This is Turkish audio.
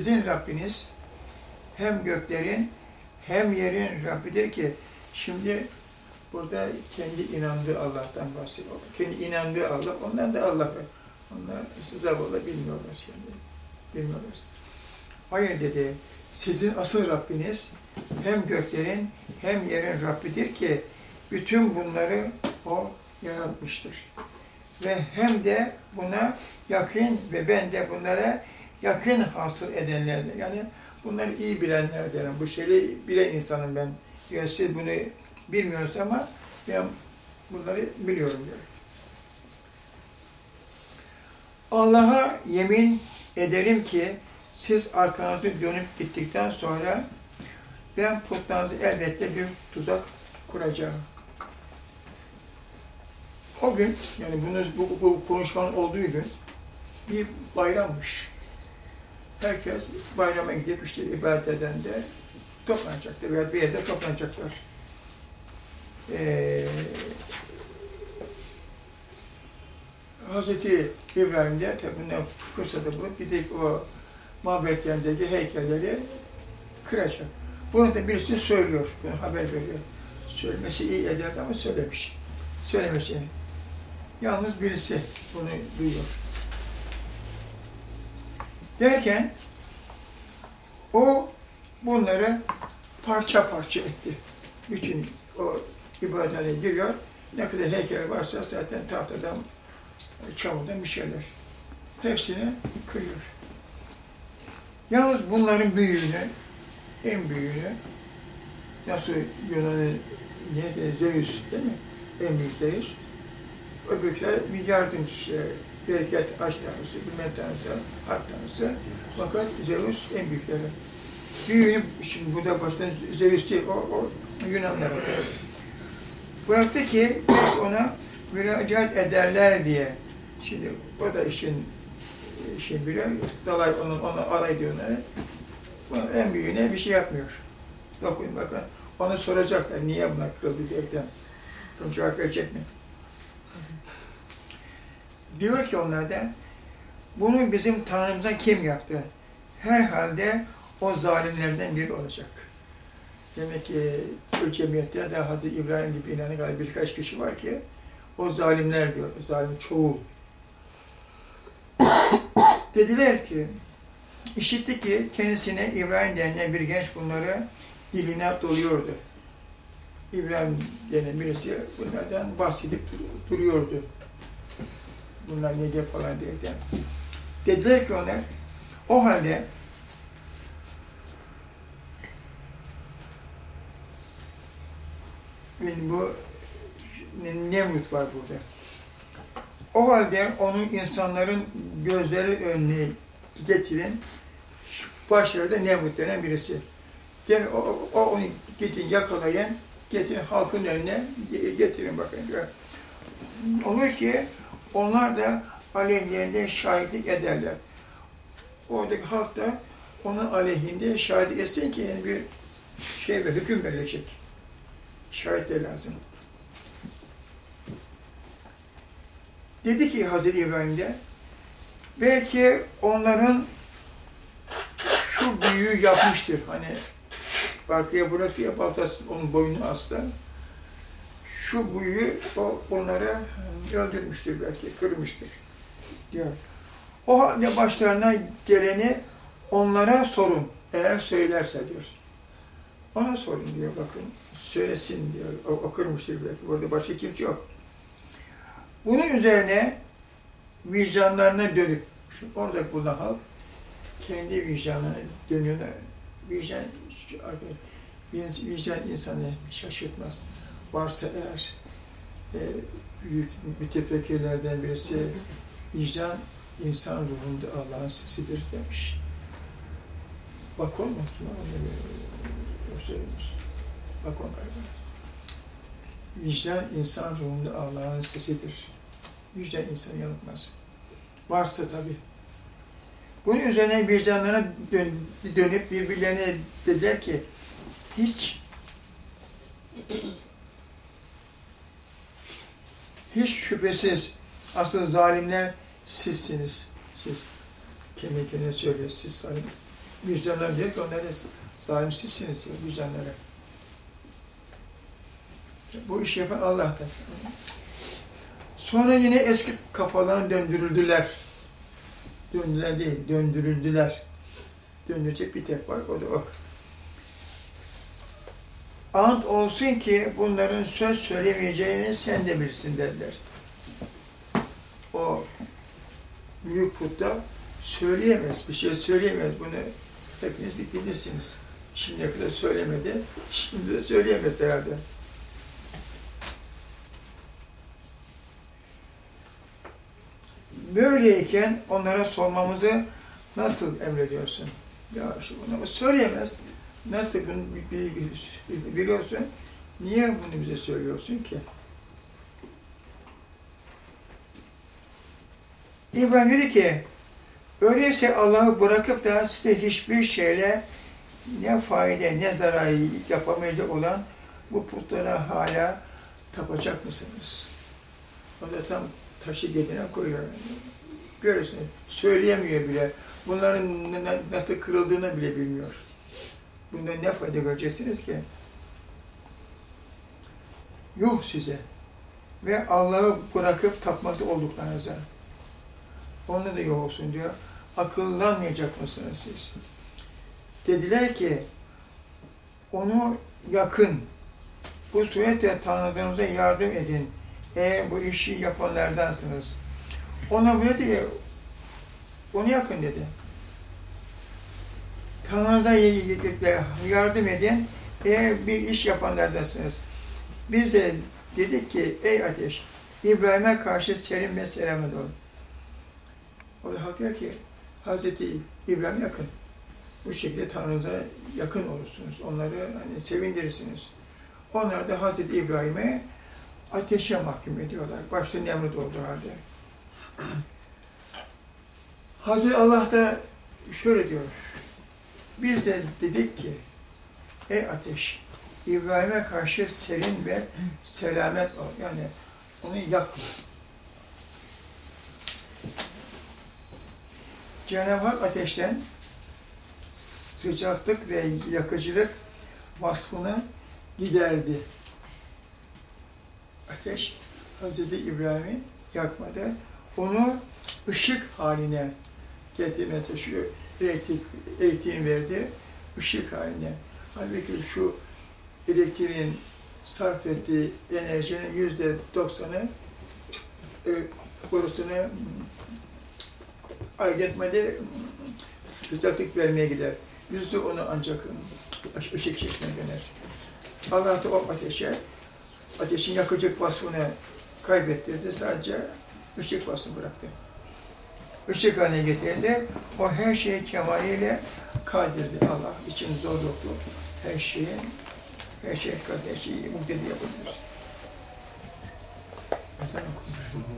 Sizin Rabbiniz hem göklerin hem yerin Rabbidir ki şimdi burada kendi inandığı Allah'tan bahsediyor. Kendi inandığı Allah, ondan da Allah. Onlar zavallı bilmiyorlar şimdi. Bilmiyorlar. Hayır dedi, sizin asıl Rabbiniz hem göklerin hem yerin Rabbidir ki bütün bunları O yaratmıştır. Ve hem de buna yakın ve ben de bunlara yakın hasıl edenlerden. Yani bunları iyi bilenlerden. Bu şeyi bilen insanım ben. Yani siz bunu bilmiyorsunuz ama ben bunları biliyorum diyor. Allah'a yemin ederim ki siz arkanızı dönüp gittikten sonra ben putlarınızı elbette bir tuzak kuracağım. O gün, yani bunu, bu, bu konuşmanın olduğu gün bir bayrammış. Herkes bayrama gidip işte ibadet eden de toplanacaktır veya bir yerde toplanacaklar. Ee, Hazreti İbrahim de bundan fırsatı bulup gidip o mabetlerindeki heykelleri kıracak. Bunu da birisi söylüyor, yani haber veriyor. Söylemesi iyi ederdi ama söylemiş. Söylemesi. Yalnız birisi bunu duyuyor. Derken o bunları parça parça etti. Bütün o ibadete giriyor. Ne kadar heykel varsa zaten tahtadan, çamurdan bir şeyler. Hepsini kırıyor. Yalnız bunların büyüğünü, en büyüğünü, nasıl Yunan'ın neydi, Zeus değil mi? En büyük Zeus. Öbürküler bir yardımcı işte, bereket aç tanrısı, bilmem tanrısı, harp tanrısı. Fakat Zeus en büyükleri. Büyüğünü, şimdi burada baştan Zeus değil, o, o Yunanlar. Bıraktı ki ona müracaat ederler diye. Şimdi o da işin şey biliyor, dalay onun, onu alay ediyor onları. Bunun en büyüğüne bir şey yapmıyor. Dokuyun bakın. Onu soracaklar, niye buna kırıldı diyerekten. Sonra cevap verecek mi? Diyor ki onlar da, bunu bizim Tanrımıza kim yaptı? Herhalde o zalimlerden biri olacak. Demek ki o cemiyette de Hazreti İbrahim gibi inanan galiba birkaç kişi var ki, o zalimler diyor, zalim çoğu. Dediler ki, işitti ki kendisine İbrahim denilen bir genç bunları diline doluyordu. İbrahim denen birisi bunlardan bahsedip duruyordu. Bunlar ne diye falan diye. Dediler ki onlar, o halde bu Nemrut var burada. O halde onun insanların gözleri önüne getirin, başları da Nemrut denen birisi. Yani o, o onu gidin yakalayın, getirin halkın önüne getirin bakın. Olur ki onlar da aleyhlerinde şahitlik ederler. Oradaki halk da onun aleyhinde şahitlik etsin ki yani bir şey ve hüküm verecek. Şahitler lazım. Dedi ki Hazreti İbrahim de, belki onların şu büyüğü yapmıştır. Hani arkaya bıraktı ya baltası onun boynunu asla. Şu büyüğü o onlara öldürmüştür belki, kırmıştır diyor. O halde başlarına geleni onlara sorun. Eğer söylerse diyor. Ona sorun diyor bakın. Söylesin diyor. O, o kırmıştır belki. Burada başka kimse yok. Bunun üzerine vicdanlarına dönüp, şimdi orada bulunan halk kendi vicdanına dönüyor. Vicdan, vicdan insanı şaşırtmaz. Varsa eğer e, büyük mütefekkirlerden birisi vicdan insan ruhunda Allah'ın sesidir demiş. Bak olmaz mı? Bak onlar Vicdan insan ruhunda Allah'ın sesidir. Vicdan insanı yanıltmaz. Varsa tabi. Bunun üzerine vicdanlarına dön, dönüp birbirlerine dediler ki hiç hiç şüphesiz asıl zalimler sizsiniz. Siz kendi kendine söylüyor, siz zalim. Vicdanlar diyor ki onlara zalim sizsiniz diyor vicdanlara. Bu işi yapan Allah'tan. Sonra yine eski kafalarına döndürüldüler. Döndüler değil, döndürüldüler. Döndürecek bir tek var, o da o. Ant olsun ki bunların söz söylemeyeceğini sen de bilirsin dediler. O büyük putta söyleyemez, bir şey söyleyemez. Bunu hepiniz bilirsiniz. Şimdiye kadar söylemedi, şimdi de söyleyemez herhalde. Böyleyken onlara sormamızı nasıl emrediyorsun? Ya işte bunu söyleyemez. Nasıl bunu biliyorsun? Niye bunu bize söylüyorsun ki? İbrahim dedi ki, öyleyse Allah'ı bırakıp da size hiçbir şeyle ne fayda ne zararı yapamayacak olan bu putlara hala tapacak mısınız? O da tam taşı gedine koyuyor. Görüyorsunuz, söyleyemiyor bile. Bunların nasıl kırıldığını bile bilmiyor. Bundan ne fayda göreceksiniz ki? Yuh size ve Allah'ı bırakıp tapmakta olduklarınıza. Onu da yok olsun diyor. Akıllanmayacak mısınız siz? Dediler ki, onu yakın, bu suretle tanıdığınıza yardım edin. Eğer bu işi yapanlardansınız. Ona böyle diye, onu yakın dedi. Tanrınıza yardım edin, eğer bir iş yapanlardansınız. Biz de dedik ki, ey ateş, İbrahim'e karşı serin ve selamet olun. O da hak ki, Hazreti İbrahim yakın. Bu şekilde Tanrı'za yakın olursunuz. Onları hani sevindirirsiniz. Onlar da Hazreti İbrahim'e ateşe mahkum ediyorlar. Başta Nemrut olduğu halde. Hazreti Allah da şöyle diyor. Biz de dedik ki, ey ateş, İbrahim'e karşı serin ve selamet ol. Yani onu yakma. Cenab-ı Hak ateşten sıcaklık ve yakıcılık vasfını giderdi. Ateş Hazreti İbrahim'i yakmadı. Onu ışık haline getirmesi, şu elektrik, elektriğin verdiği ışık haline. Halbuki şu elektriğin sarf ettiği enerjinin yüzde doksanı e, borusunu aydınlatmada sıcaklık vermeye gider. Yüzde onu ancak ışık şekline döner. Allah da o ateşe, ateşin yakıcı vasfını kaybettirdi. Sadece ışık vasfını bıraktı. Işık haline getirdi. O her şeyi kemaliyle kadirdi Allah. için zorluklu. Her şeyin, her şey kadir, her şeyi muktedi yapabilir. Ezan okunur.